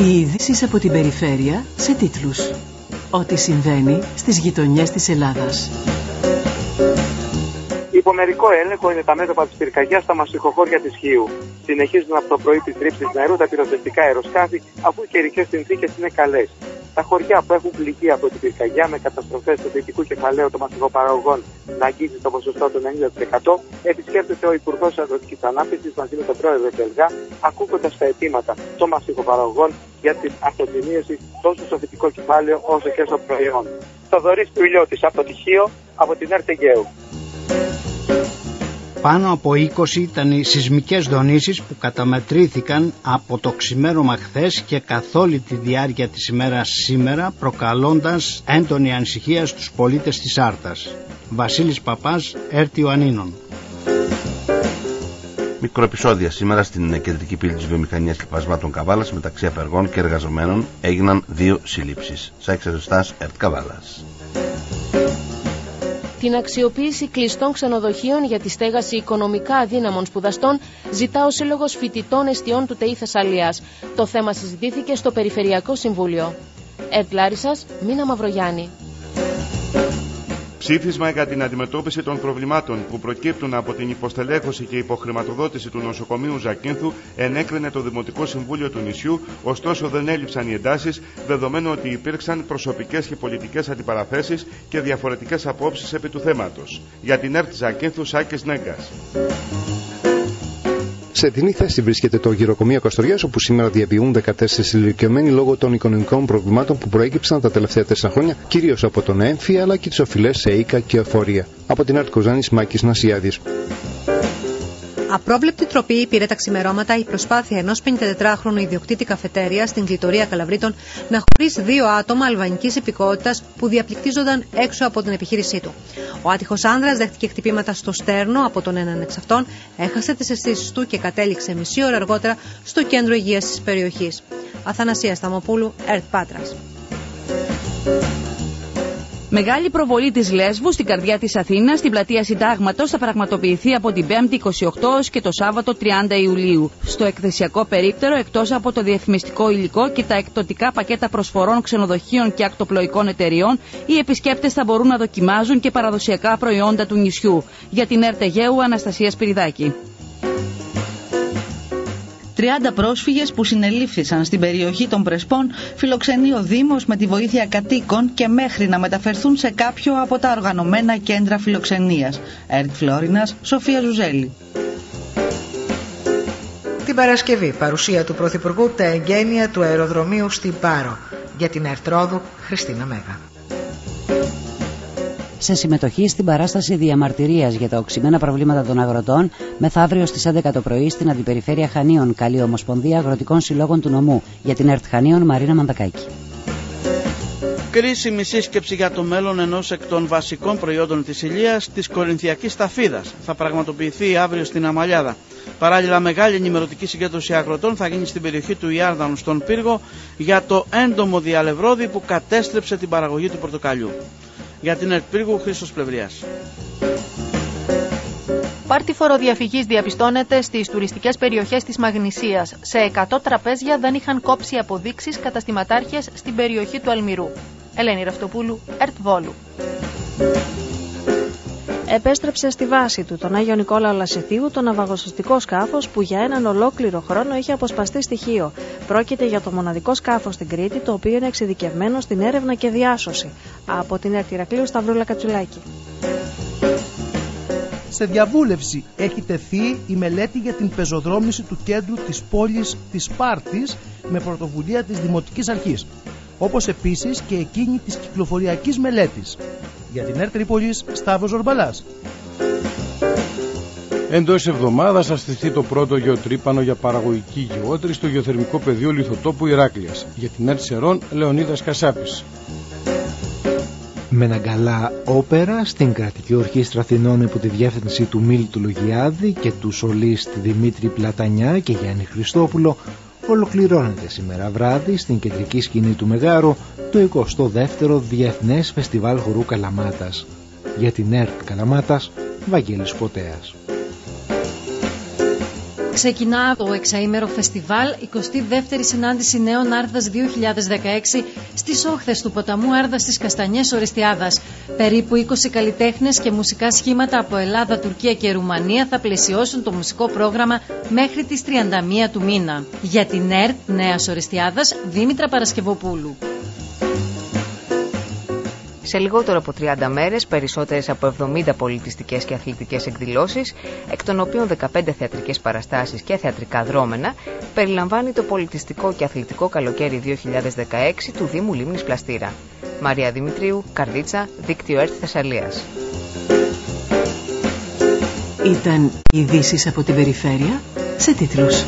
Οι ειδήσεις από την περιφέρεια σε τίτλους. Ό,τι συμβαίνει στις γειτονιές της Ελλάδας. Υπομερικό έλεγχο είναι τα μέτωπα της πυρκαγιάς στα μασυχοχώρια της Χίου. Συνεχίζουν από το πρωί τη ρήψη νερού τα πυροσβεστικά αεροσκάφη, αφού οι καιρικές συνθήκες είναι καλές. Τα χωριά που έχουν πληγεί από την πυρκαγιά με καταστροφές του δυτικού κεφαλαίου των μασυχοπαραγωγών να αγγίζει το ποσοστό του 90%, επισκέπτεται ο Υπουργός Αγροτικής Ανάπτυξης μαζί με τον πρόεδρο Τελγά, ακούγοντας τα αιτήματα των μασυχοπαραγωγών για την αυτοτιμίωση τόσο στο δυτικό κεφάλαιο όσο και στο προϊόν. Θοδωρής Πουλιώτης από το Τυχείο, από την Ερτεγέου. Πάνω από 20 ήταν οι σεισμικές δονήσεις που καταμετρήθηκαν από το ξημέρωμα χθες και καθ' όλη τη διάρκεια της ημέρας σήμερα προκαλώντας έντονη ανησυχία στους πολίτες της Άρτας. Βασίλης Παπάς, Έρτιο Ανίνων. Μικροεπισόδια σήμερα στην κεντρική πύλη της βιομηχανίας κλειπασμάτων Καβάλας μεταξύ απεργών και εργαζομένων έγιναν δύο συλλήψεις. Σάξε Ζωστάς, Ερτ Καβάλας την αξιοποίηση κλειστών ξενοδοχείων για τη στέγαση οικονομικά αδύναμων σπουδαστών ζητά ο Σύλλογος Φοιτητών Εστιών του ΤΕΗ Θεσσαλίας. Το θέμα συζητήθηκε στο Περιφερειακό Συμβούλιο. Ερτ Λάρισας, Μίνα Μαυρογιάννη. Ψήφισμα για την αντιμετώπιση των προβλημάτων που προκύπτουν από την υποστελέχωση και υποχρηματοδότηση του νοσοκομείου Ζακίνθου ενέκρινε το Δημοτικό Συμβούλιο του νησιού, ωστόσο δεν έλειψαν οι εντάσεις, δεδομένου ότι υπήρξαν προσωπικές και πολιτικές αντιπαραθέσεις και διαφορετικές απόψεις επί του θέματος. Για την ΕΡΤ Ζακίνθου, Σάκης Νέγκας. Σε την θέση βρίσκεται το γυροκομείο Καστοριάς, όπου σήμερα διαβιούν 14 ηλικιωμένοι λόγω των οικονομικών προβλημάτων που προέκυψαν τα τελευταία 4 χρόνια, κυρίως από τον έμφυ αλλά και τις οφειλές σε οίκα και εφορία. Από την Αρτ Κοζάνη Μάκης Νασιάδης. Απρόβλεπτη τροπή πήρε τα ξημερώματα η προσπάθεια ενός 54χρονου ιδιοκτήτη καφετέρια στην κλητορία Καλαβρίτων να χωρίσει δύο άτομα αλβανικής υπηκότητας που διαπληκτίζονταν έξω από την επιχείρησή του. Ο άτυχος άνδρας δέχτηκε χτυπήματα στο στέρνο από τον έναν εξ αυτών, έχασε τις αισθήσεις του και κατέληξε μισή ώρα αργότερα στο κέντρο υγείας της περιοχής. Αθανασίας Σταμοπούλου, ΕΡΤ Πάτρα. Μεγάλη προβολή της Λέσβου στην καρδιά της Αθήνας, στην πλατεία Συντάγματος, θα πραγματοποιηθεί από την 5η 28 και το Σάββατο 30 Ιουλίου. Στο εκθεσιακό περίπτερο, εκτός από το διαφημιστικό υλικό και τα εκτοτικά πακέτα προσφορών ξενοδοχείων και ακτοπλοϊκών εταιριών, οι επισκέπτες θα μπορούν να δοκιμάζουν και παραδοσιακά προϊόντα του νησιού. Για την Ερτεγέου Αναστασία Σπυριδάκη. 30 πρόσφυγες που συνελήφθησαν στην περιοχή των Πρεσπών φιλοξενεί ο Δήμος με τη βοήθεια κατοίκων και μέχρι να μεταφερθούν σε κάποιο από τα οργανωμένα κέντρα φιλοξενίας. Ερτ Φλόρινας, Σοφία Ζουζέλη. Την Παρασκευή, παρουσία του Πρωθυπουργού τα εγγένεια του αεροδρομίου στην Πάρο. Για την Ερτρόδου, Χριστίνα Μέγα σε συμμετοχή στην παράσταση διαμαρτυρίας για τα οξυμένα προβλήματα των αγροτών μεθαύριο στις 11 το πρωί στην Αντιπεριφέρεια Χανίων Καλή Ομοσπονδία Αγροτικών Συλλόγων του Νομού για την ΕΡΤ Χανίων Μαρίνα Μαντακάκη. Κρίσιμη σύσκεψη για το μέλλον ενός εκ των βασικών προϊόντων της ηλίας, της Κορινθιακής Ταφίδας, θα πραγματοποιηθεί αύριο στην Αμαλιάδα. Παράλληλα, μεγάλη ενημερωτική συγκέντρωση αγροτών θα γίνει στην περιοχή του Ιάρδανου στον Πύργο για το έντομο διαλευρόδι που κατέστρεψε την παραγωγή του πορτοκαλιού για την Ερτπύργου Χρήστος Πλευρίας. Πάρτι φοροδιαφυγής διαπιστώνεται στις τουριστικές περιοχές της Μαγνησίας. Σε 100 τραπέζια δεν είχαν κόψει αποδείξεις καταστηματάρχες στην περιοχή του Αλμυρού. Ελένη Ραυτοπούλου, Ερτ Βόλου επέστρεψε στη βάση του, τον Άγιο Νικόλαο Λασιθίου, το ναυαγοσωστικό σκάφος που για έναν ολόκληρο χρόνο είχε αποσπαστεί στοιχείο. Πρόκειται για το μοναδικό σκάφος στην Κρήτη, το οποίο είναι εξειδικευμένο στην έρευνα και διάσωση. Από την Ερτηρακλείου Σταυρούλα Κατσουλάκη. Σε διαβούλευση έχει τεθεί η μελέτη για την πεζοδρόμηση του κέντρου της πόλης της Σπάρτης με πρωτοβουλία της Δημοτικής Αρχής, όπως επίσης και εκείνη της κυκλοφοριακής μελέτης. Για την ΕΡΤ Τρίπολης, Σταύρος Ζορμπαλάς. Εντός εβδομάδας θα στηθεί το πρώτο γεωτρύπανο για παραγωγική γεώτρη στο γεωθερμικό πεδίο λιθοτόπου Ηράκλειας. Για την ΕΡΤ Σερών, Λεωνίδας Κασάπης. Μεναγκαλά όπερα στην κρατική ορχήστρα Αθηνών υπό τη διεύθυνση του Μίλτου Λογιάδη και του σολίστ Δημήτρη Πλατανιά και Γιάννη Χριστόπουλο ολοκληρώνεται σήμερα βράδυ στην κεντρική σκηνή του Μεγάρου το 22ο Διεθνές Φεστιβάλ Χορού Καλαμάτας. Για την ΕΡΤ Καλαμάτας, Βαγγέλης Ποτέας. Ξεκινά το εξαήμερο φεστιβάλ 22η συνάντηση νέων Άρδας 2016 στις όχθες του ποταμού Άρδας στις Καστανιές Οριστιάδας. Περίπου 20 καλλιτέχνες και μουσικά σχήματα από Ελλάδα, Τουρκία και Ρουμανία θα πλαισιώσουν το μουσικό πρόγραμμα μέχρι τις 31 του μήνα. Για την ΕΡΤ Νέας Οριστιάδας, Δήμητρα Παρασκευοπούλου. Σε λιγότερο από 30 μέρες, περισσότερες από 70 πολιτιστικές και αθλητικές εκδηλώσεις, εκ των οποίων 15 θεατρικές παραστάσεις και θεατρικά δρόμενα, περιλαμβάνει το πολιτιστικό και αθλητικό καλοκαίρι 2016 του Δήμου Λίμνης Πλαστήρα. Μαρία Δημητρίου, Καρδίτσα, Δίκτυο ΕΡΤ Θεσσαλίας. Ήταν ειδήσεις από την περιφέρεια σε τίτλους.